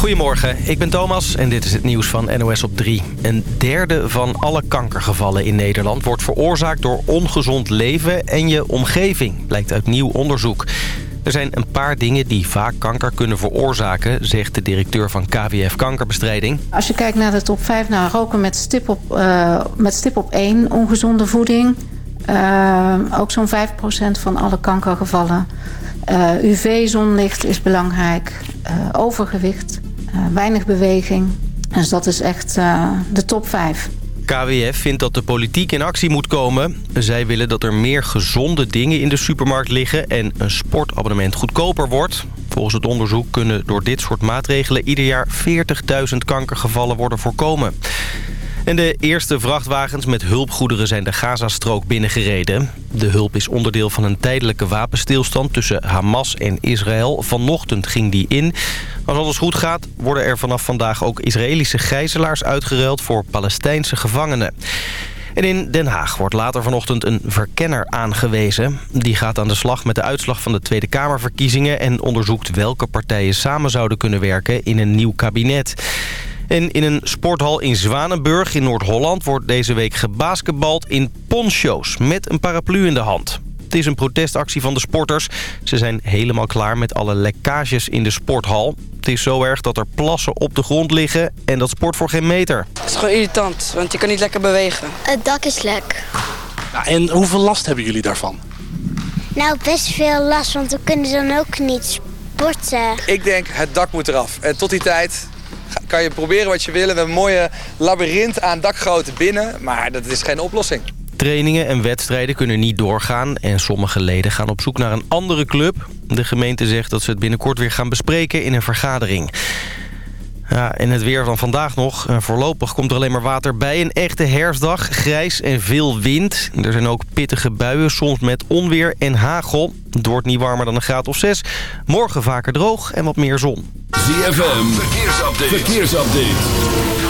Goedemorgen, ik ben Thomas en dit is het nieuws van NOS op 3. Een derde van alle kankergevallen in Nederland wordt veroorzaakt door ongezond leven en je omgeving, blijkt uit nieuw onderzoek. Er zijn een paar dingen die vaak kanker kunnen veroorzaken, zegt de directeur van KWF Kankerbestrijding. Als je kijkt naar de top 5, nou, roken met stip op, uh, met stip op 1, ongezonde voeding. Uh, ook zo'n 5% van alle kankergevallen. Uh, UV-zonlicht is belangrijk. overgewicht, weinig beweging. Dus dat is echt de top 5. KWF vindt dat de politiek in actie moet komen. Zij willen dat er meer gezonde dingen in de supermarkt liggen... en een sportabonnement goedkoper wordt. Volgens het onderzoek kunnen door dit soort maatregelen... ieder jaar 40.000 kankergevallen worden voorkomen. En de eerste vrachtwagens met hulpgoederen zijn de Gazastrook binnengereden. De hulp is onderdeel van een tijdelijke wapenstilstand tussen Hamas en Israël. Vanochtend ging die in. Als alles goed gaat, worden er vanaf vandaag ook Israëlische gijzelaars uitgeruild voor Palestijnse gevangenen. En in Den Haag wordt later vanochtend een verkenner aangewezen. Die gaat aan de slag met de uitslag van de Tweede Kamerverkiezingen... en onderzoekt welke partijen samen zouden kunnen werken in een nieuw kabinet. En in een sporthal in Zwanenburg in Noord-Holland... wordt deze week gebasketbald in poncho's met een paraplu in de hand. Het is een protestactie van de sporters. Ze zijn helemaal klaar met alle lekkages in de sporthal. Het is zo erg dat er plassen op de grond liggen en dat sport voor geen meter. Het is gewoon irritant, want je kan niet lekker bewegen. Het dak is lek. Ja, en hoeveel last hebben jullie daarvan? Nou, best veel last, want we kunnen dan ook niet sporten. Ik denk, het dak moet eraf. En tot die tijd kan je proberen wat je wil. We hebben een mooie labyrint aan dakgrootte binnen, maar dat is geen oplossing. Trainingen en wedstrijden kunnen niet doorgaan en sommige leden gaan op zoek naar een andere club. De gemeente zegt dat ze het binnenkort weer gaan bespreken in een vergadering. Ja, en het weer van vandaag nog. Eh, voorlopig komt er alleen maar water bij. Een echte herfstdag, grijs en veel wind. Er zijn ook pittige buien, soms met onweer en hagel. Het wordt niet warmer dan een graad of 6. Morgen vaker droog en wat meer zon. ZFM, verkeersupdate. verkeersupdate.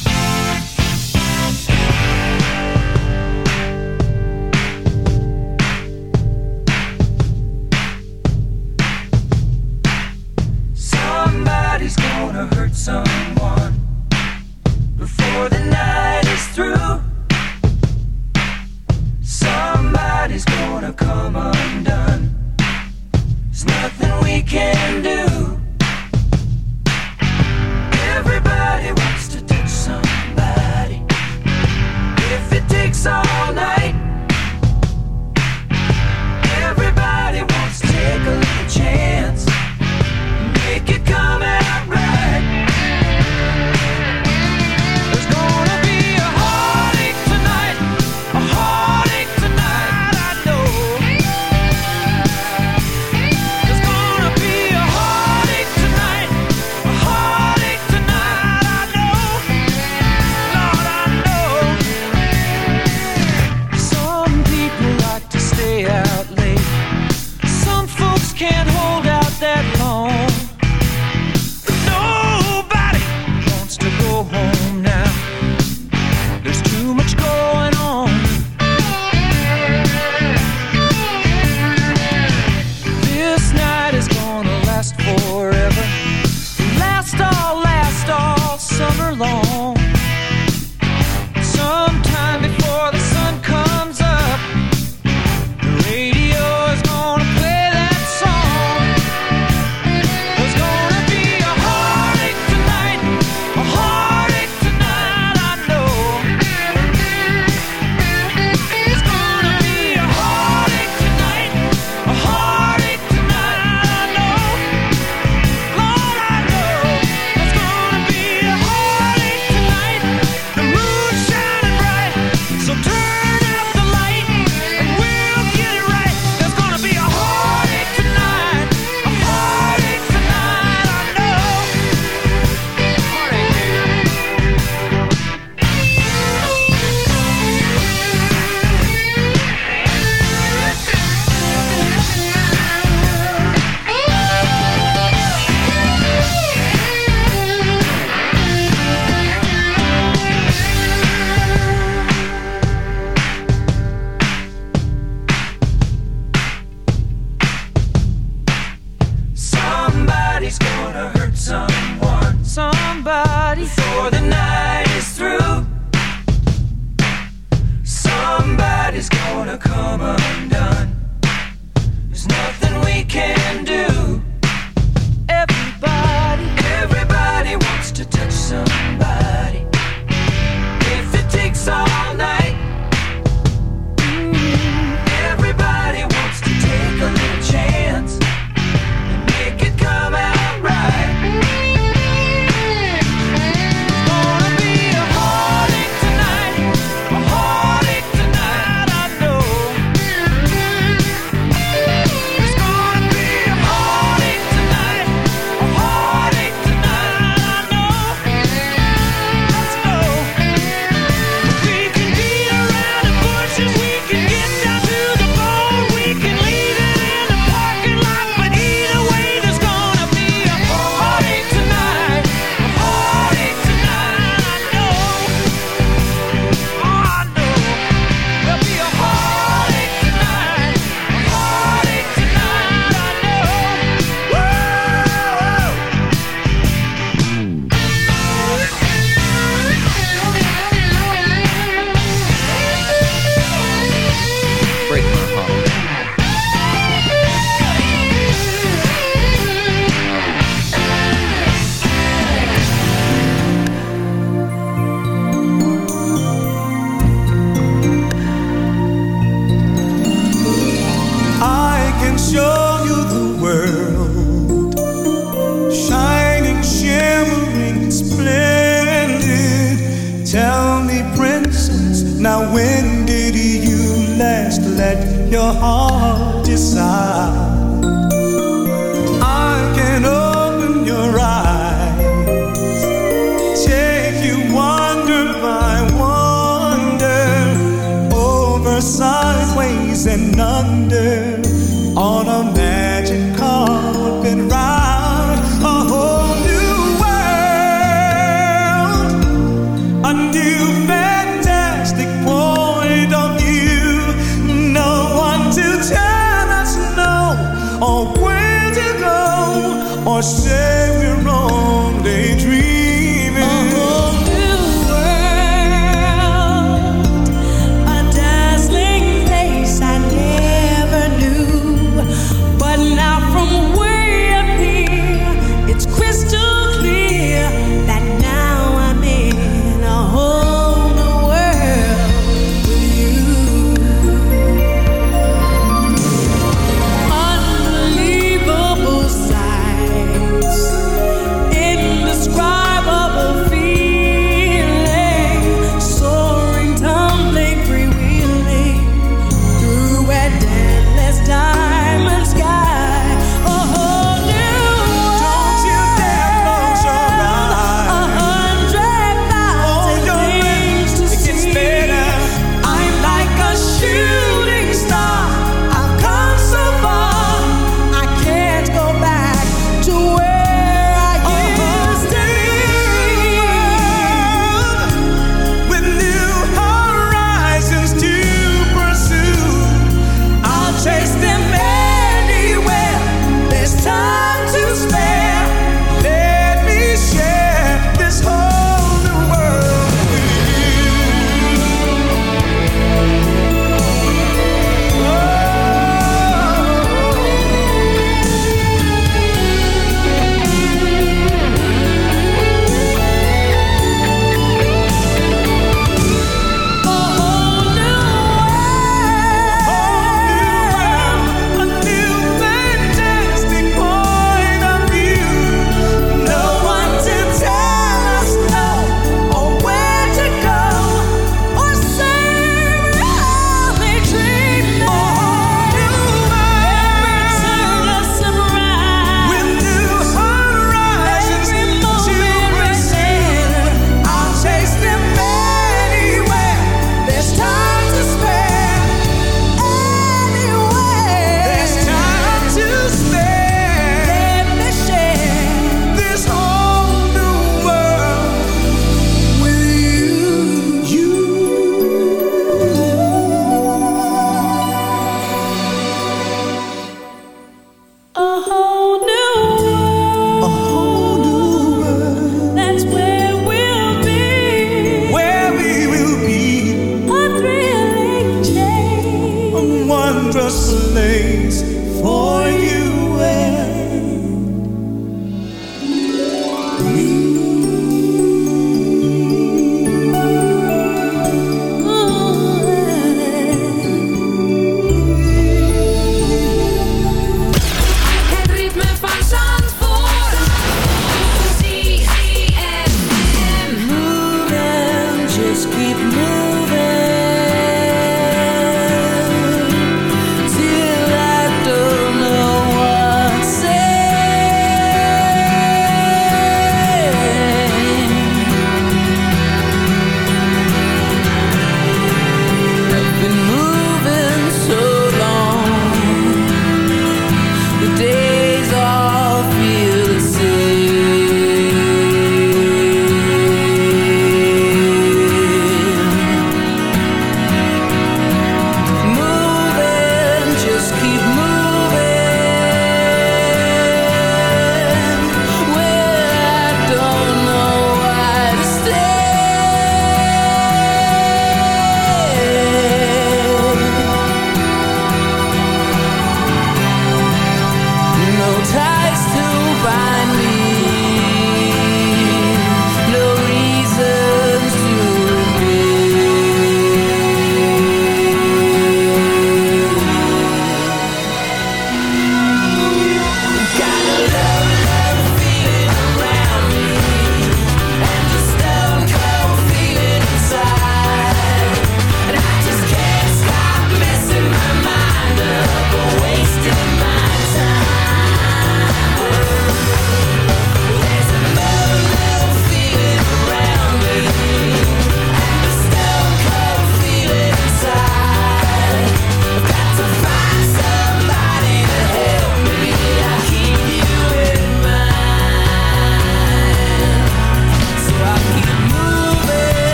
Before the night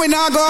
we not go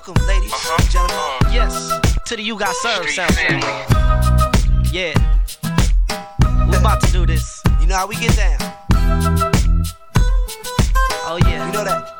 Welcome, ladies uh-huh. and gentlemen. Uh-huh. Yes, to the You Got Served sound family. Yeah. We about to do this. You know how we get down. Oh, yeah. You know that.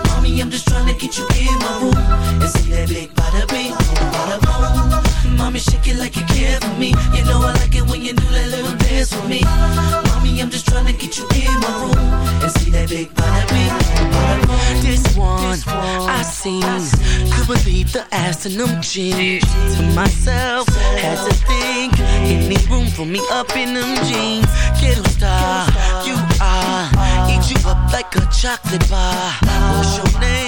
Just trying to get you in my room and see that big bada bing, bada boom. Mommy, shake it like you care for me. You know I like it when you do that little dance for me. Mommy, I'm just trying to get you in my room and see that big bada bing, bada boom. This one, I seen, could believe the ass in them jeans. To myself, had to think, any room for me up in them jeans. Ghetto star, you are, eat you up like a chocolate bar. What's your name?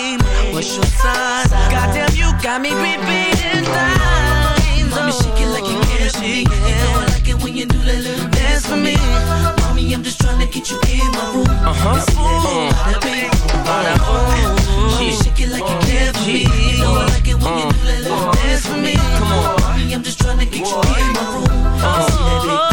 What's your size? Goddamn, you got me repeating lines. Mommy, shake it like you for me. You know I like it when you do that little dance for me. Mommy, I'm just trying to get you in my room. Uh huh. Mommy, shake it like you care for me. You know I like it when you do that little dance for me. Come on. Mommy, I'm just trying to get you in my room. Big I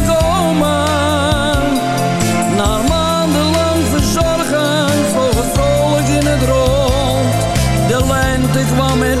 woman.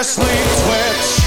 a sleep twitch.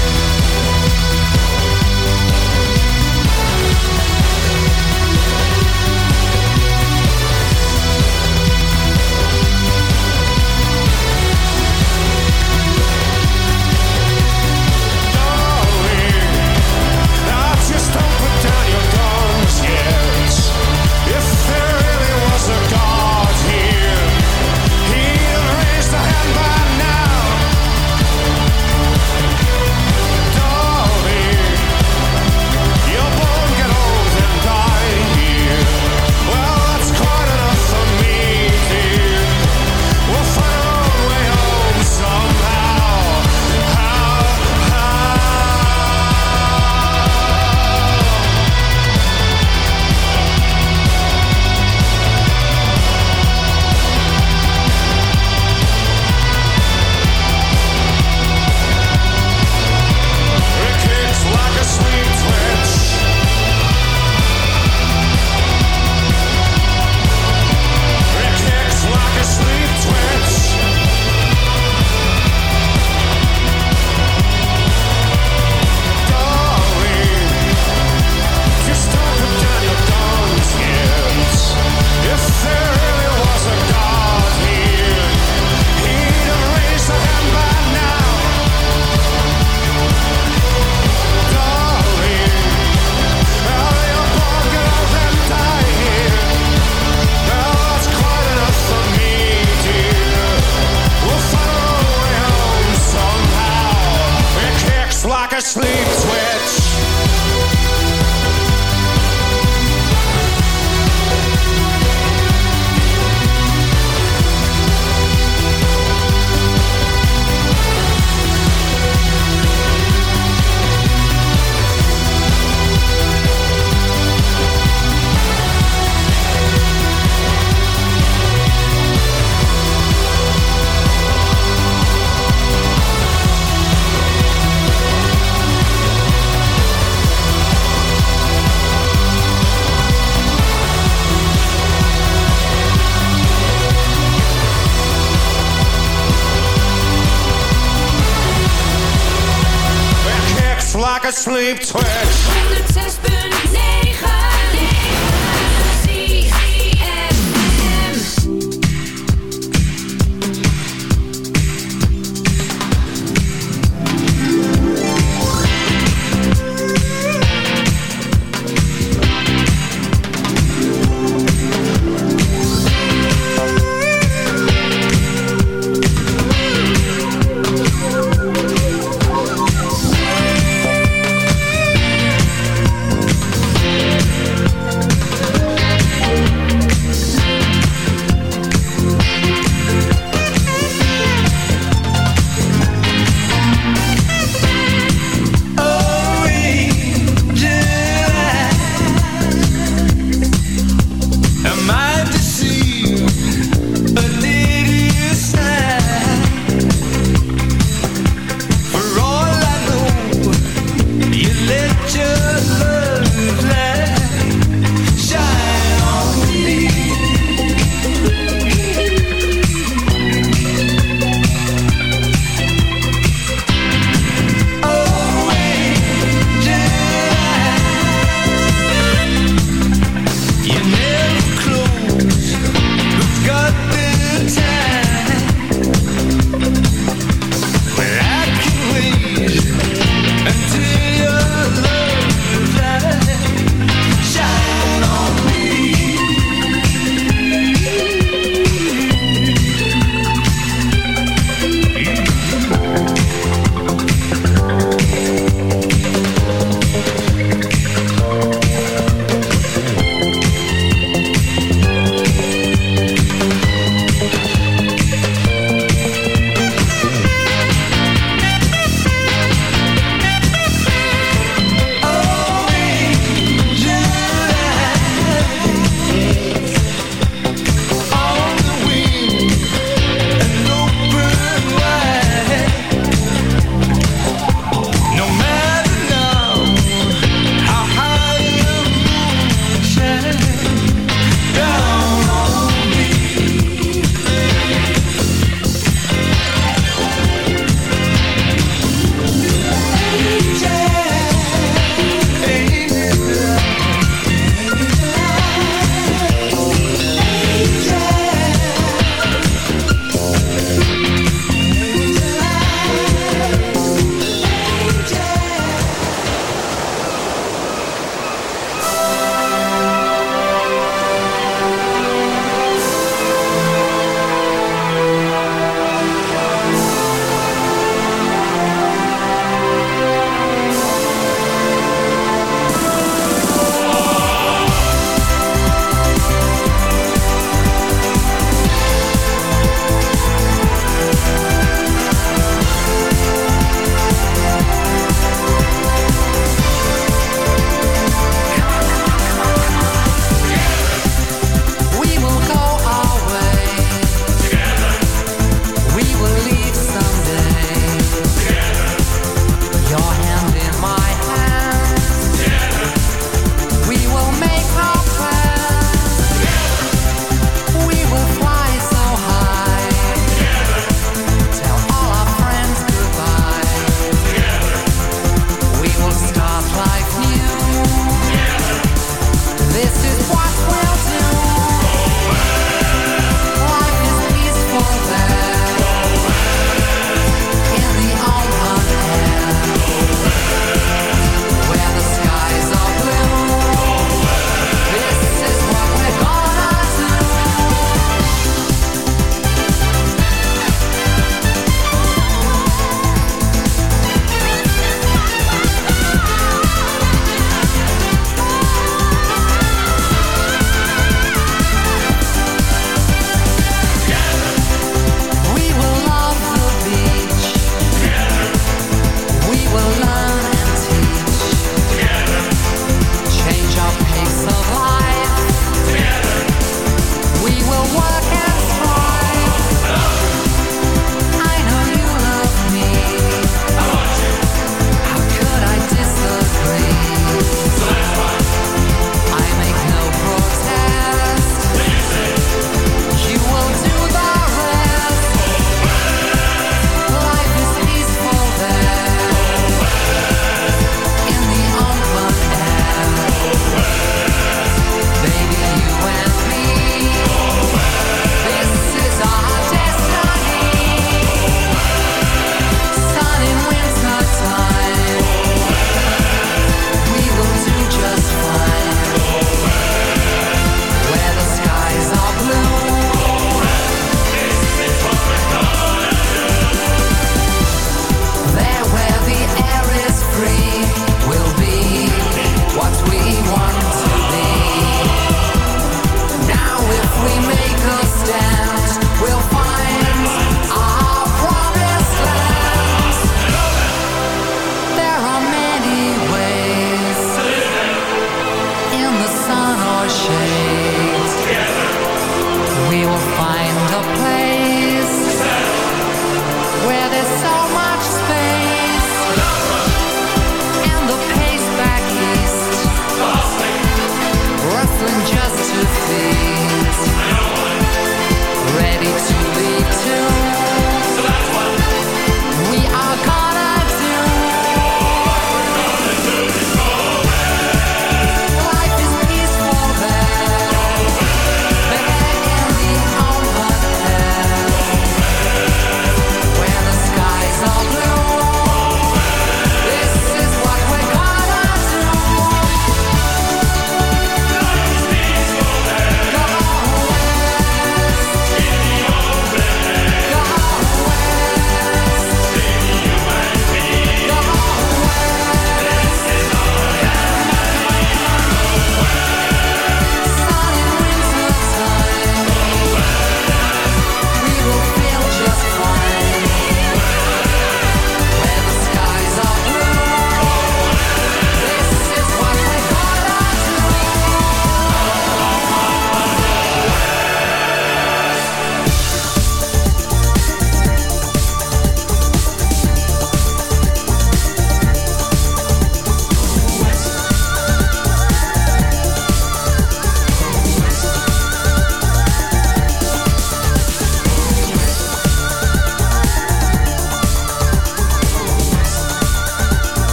Kicks sleep twitch.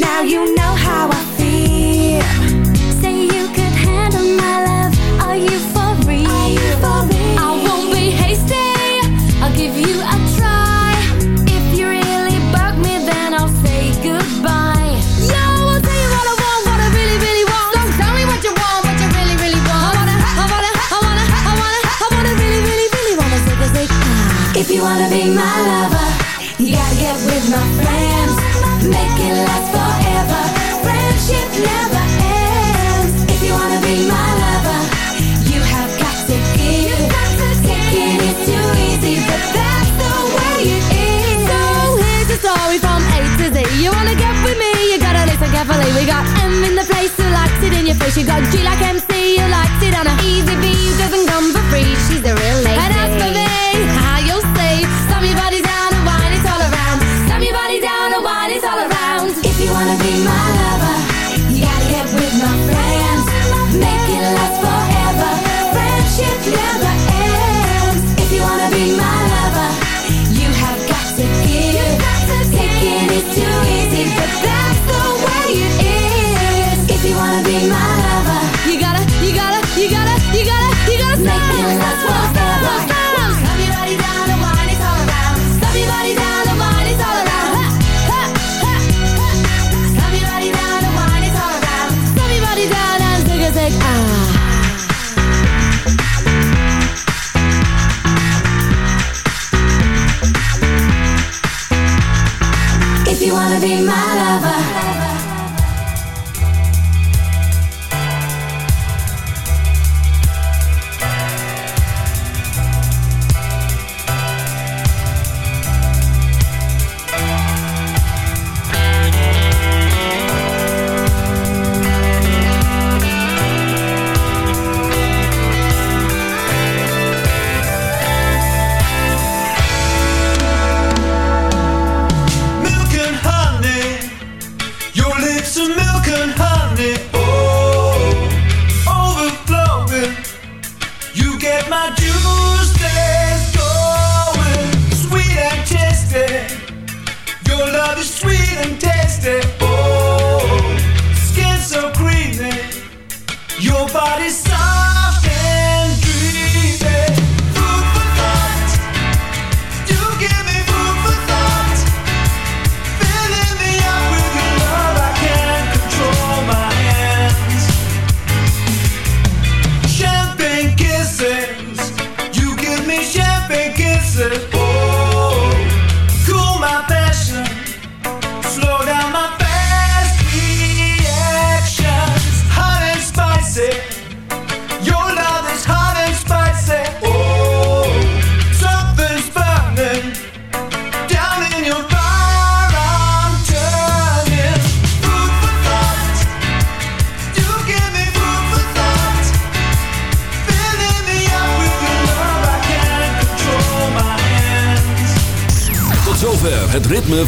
Now you know how I feel. Say you could handle my love. Are you for real? I won't be hasty. I'll give you a try. If you really bug me, then I'll say goodbye. Yo, you want, what I really, really want. Tell me what you want, what you really, really want. I wanna, I wanna, I wanna, I wanna, I wanna really, really, really wanna. Ah. If you wanna be my We got M in the place who likes it in your face. You got G like MC who likes it on a Easy B doesn't come for free. She's a real lady.